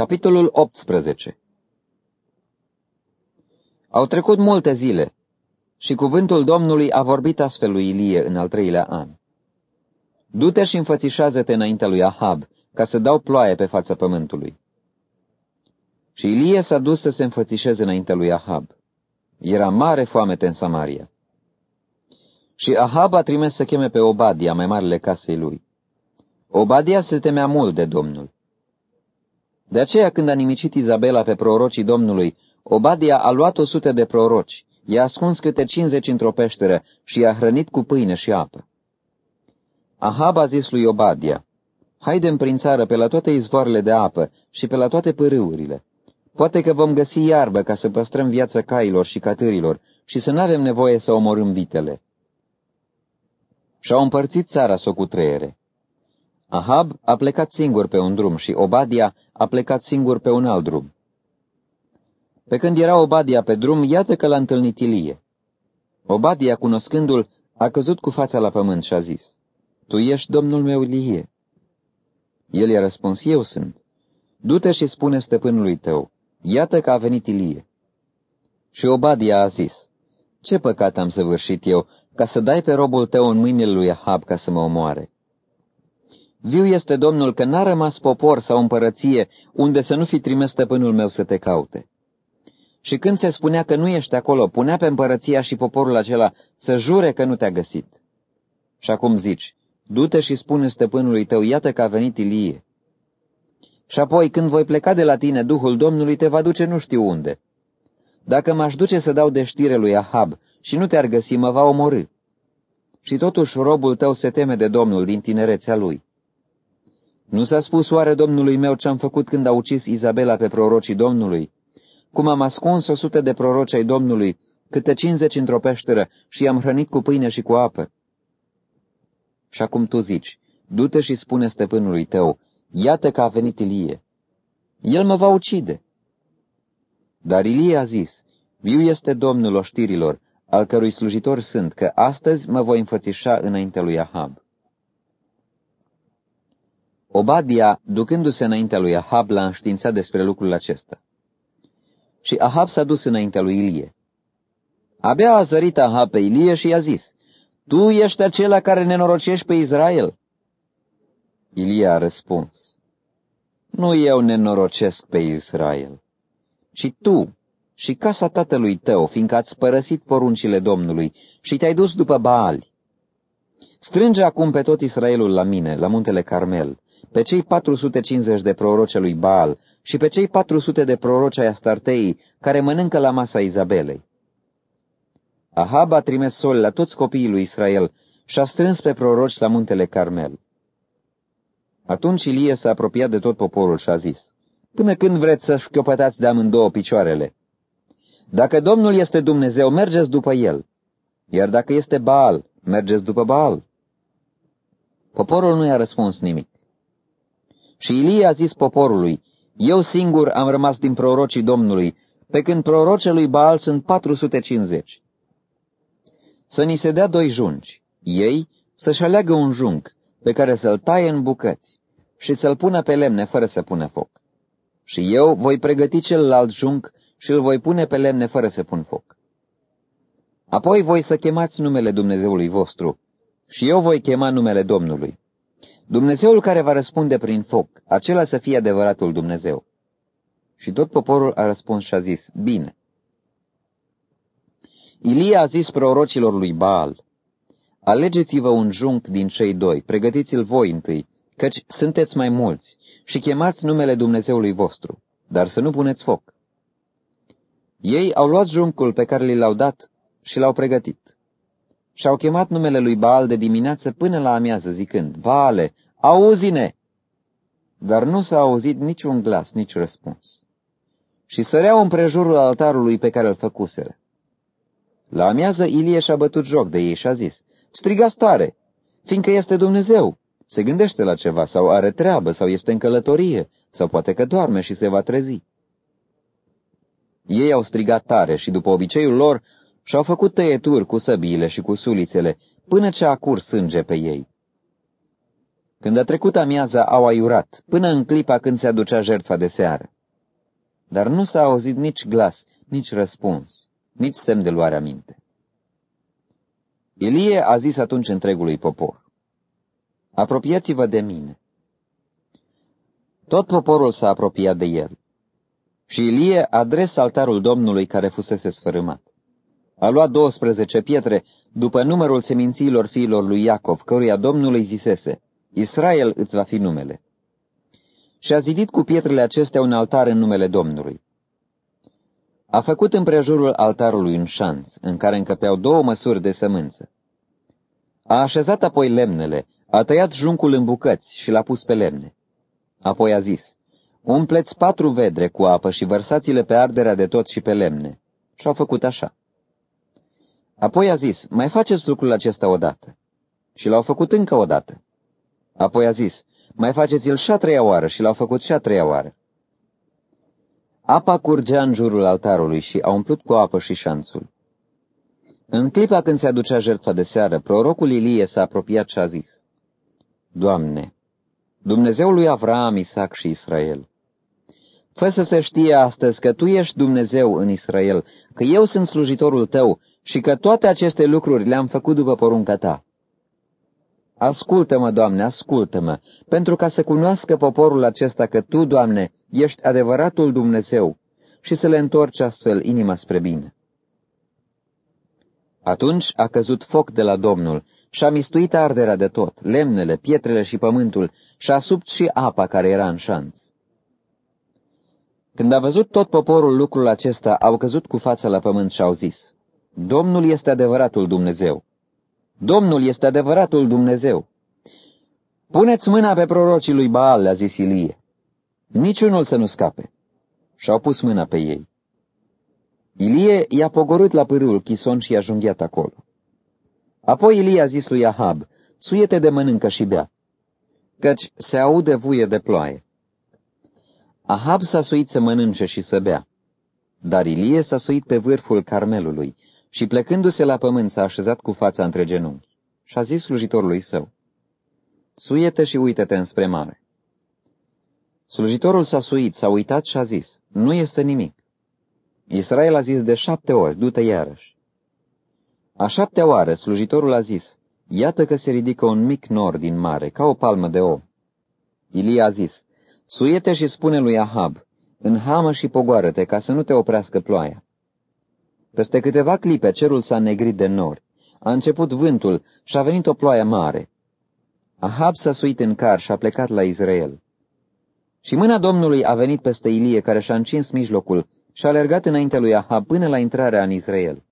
Capitolul 18 Au trecut multe zile și cuvântul Domnului a vorbit astfel lui Ilie în al treilea an. Du-te și înfățișează-te înaintea lui Ahab, ca să dau ploaie pe fața pământului. Și Ilie s-a dus să se înfățișeze înaintea lui Ahab. Era mare foamete în Samaria. Și Ahab a trimis să cheme pe Obadia, mai marele casei lui. Obadia se temea mult de Domnul. De aceea, când a nimicit Izabela pe prorocii Domnului, Obadia a luat o sută de proroci, i-a ascuns câte cincizeci într-o peșteră și i-a hrănit cu pâine și apă. Ahab a zis lui Obadia, Haidem prin țară pe la toate izvoarele de apă și pe la toate pârâurile. Poate că vom găsi iarbă ca să păstrăm viața cailor și catârilor și să nu avem nevoie să omorâm vitele. Și-au împărțit țara să o cutreiere. Ahab a plecat singur pe un drum și Obadia a plecat singur pe un alt drum. Pe când era Obadia pe drum, iată că l-a întâlnit Ilie. Obadia, cunoscându-l, a căzut cu fața la pământ și a zis, Tu ești domnul meu Ilie. El i-a răspuns, Eu sunt. Du-te și spune stăpânului tău, iată că a venit Ilie. Și Obadia a zis, Ce păcat am săvârșit eu, ca să dai pe robul tău în mâinile lui Ahab ca să mă omoare? Viu este Domnul că n-a rămas popor sau împărăție unde să nu fi trimis stăpânul meu să te caute. Și când se spunea că nu ești acolo, punea pe împărăția și poporul acela să jure că nu te-a găsit. Și acum zici, du-te și spune stăpânului tău, iată că a venit Ilie. Și apoi, când voi pleca de la tine, Duhul Domnului te va duce nu știu unde. Dacă m-aș duce să dau de știre lui Ahab și nu te-ar găsi, mă va omorâ. Și totuși robul tău se teme de Domnul din tinerețea lui. Nu s-a spus oare Domnului meu ce-am făcut când a ucis Izabela pe prorocii Domnului? Cum am ascuns o sută de proroci ai Domnului, câte cincizeci într-o peșteră și i-am hrănit cu pâine și cu apă? Și acum tu zici, du-te și spune stăpânului tău, iată că a venit Ilie. El mă va ucide. Dar Ilie a zis, viu este Domnul oștirilor, al cărui slujitor sunt, că astăzi mă voi înfățișa înaintea lui Ahab. Obadia, ducându-se înaintea lui Ahab, l-a înștiințat despre lucrul acesta. Și Ahab s-a dus înaintea lui Ilie. Abia a zărit Ahab pe Ilie și i-a zis, Tu ești acela care nenorocești pe Israel? Ilie a răspuns, Nu eu nenorocesc pe Israel, ci tu și casa tatălui tău, fiindcă ați părăsit poruncile Domnului și te-ai dus după Baali. Strânge acum pe tot Israelul la mine, la muntele Carmel, pe cei 450 de proroci lui Baal și pe cei 400 de proroci ai Astartei care mănâncă la masa Izabelei. Ahab a trimis sol la toți copiii lui Israel și a strâns pe proroci la muntele Carmel. Atunci Ilie s-a apropiat de tot poporul și a zis, Până când vreți să șchiopătați de amândouă picioarele? Dacă Domnul este Dumnezeu, mergeți după El, iar dacă este Baal, mergeți după Baal. Poporul nu i-a răspuns nimic. Și Ilie a zis poporului, Eu singur am rămas din prorocii Domnului, pe când prorocii lui Baal sunt 450. Să ni se dea doi junci, ei să-și aleagă un junc pe care să-l taie în bucăți și să-l pună pe lemne fără să pună foc. Și eu voi pregăti celălalt junc și îl voi pune pe lemne fără să pun foc. Apoi voi să chemați numele Dumnezeului vostru și eu voi chema numele Domnului. Dumnezeul care va răspunde prin foc, acela să fie adevăratul Dumnezeu. Și tot poporul a răspuns și a zis, bine. Ilie a zis prorocilor lui Baal, Alegeți-vă un junc din cei doi, pregătiți-l voi întâi, căci sunteți mai mulți, și chemați numele Dumnezeului vostru, dar să nu puneți foc. Ei au luat juncul pe care li l-au dat și l-au pregătit și-au chemat numele lui Baal de dimineață până la amiază, zicând, Baale, auzi-ne! Dar nu s-a auzit niciun glas, nici răspuns. Și săreau împrejurul altarului pe care îl făcuseră. La amiază Ilie și-a bătut joc de ei și a zis, strigați tare, fiindcă este Dumnezeu, se gândește la ceva sau are treabă sau este în călătorie sau poate că doarme și se va trezi. Ei au strigat tare și după obiceiul lor și-au făcut tăieturi cu săbiile și cu sulițele, până ce a curs sânge pe ei. Când a trecut amiaza, au aiurat, până în clipa când se aducea jertfa de seară. Dar nu s-a auzit nici glas, nici răspuns, nici semn de luare aminte. Ilie a zis atunci întregului popor, Apropiați-vă de mine. Tot poporul s-a apropiat de el. Și Ilie a adres altarul Domnului care fusese sfărâmat. A luat 12 pietre după numărul semințiilor fiilor lui Iacov, căruia Domnului zisese, Israel îți va fi numele. Și a zidit cu pietrele acestea un altar în numele Domnului. A făcut împrejurul altarului un șanț, în care încăpeau două măsuri de sămânță. A așezat apoi lemnele, a tăiat juncul în bucăți și l-a pus pe lemne. Apoi a zis, umpleți patru vedre cu apă și vărsați-le pe arderea de tot și pe lemne. Și au făcut așa. Apoi a zis, mai faceți lucrul acesta odată. Și l-au făcut încă o dată. Apoi a zis, mai faceți-l și a treia oară și l-au făcut și a treia oară. Apa curgea în jurul altarului și a umplut cu apă și șanțul. În clipa când se aducea jertfa de seară, prorocul Ilie s-a apropiat și a zis, Doamne, Dumnezeul lui Avraam, Isaac și Israel, fă să se știe astăzi că Tu ești Dumnezeu în Israel, că eu sunt slujitorul Tău și că toate aceste lucruri le-am făcut după porunca Ta. Ascultă-mă, Doamne, ascultă-mă, pentru ca să cunoască poporul acesta că Tu, Doamne, ești adevăratul Dumnezeu și să le întorci astfel inima spre bine. Atunci a căzut foc de la Domnul și-a mistuit arderea de tot, lemnele, pietrele și pământul, și-a subt și apa care era în șanț. Când a văzut tot poporul lucrul acesta, au căzut cu fața la pământ și au zis, Domnul este adevăratul Dumnezeu. Domnul este adevăratul Dumnezeu. Puneți mâna pe prorocii lui Baal, a zis Ilie. Niciunul să nu scape. Și-au pus mâna pe ei. Ilie i-a pogorât la pârâul Chison și i-a junghiat acolo. Apoi Ilie a zis lui Ahab, suiete de mănâncă și bea, căci se aude vuie de ploaie. Ahab s-a suit să mănânce și să bea, dar Ilie s-a suit pe vârful Carmelului și plecându-se la pământ s-a așezat cu fața între genunchi și a zis slujitorului său, Suiete și uite-te înspre mare. Slujitorul s-a suit, s-a uitat și a zis, nu este nimic. Israel a zis de șapte ori, du-te iarăși. A șaptea oară, slujitorul a zis, iată că se ridică un mic nor din mare, ca o palmă de om. Ilie a zis, suiete și spune lui Ahab, înhamă și pogoară-te ca să nu te oprească ploaia. Peste câteva clipe cerul s-a negrit de nori, a început vântul și a venit o ploaie mare. Ahab s-a suit în car și a plecat la Israel. Și mâna Domnului a venit peste Ilie, care și-a încins mijlocul și a alergat înaintea lui Ahab până la intrarea în Israel.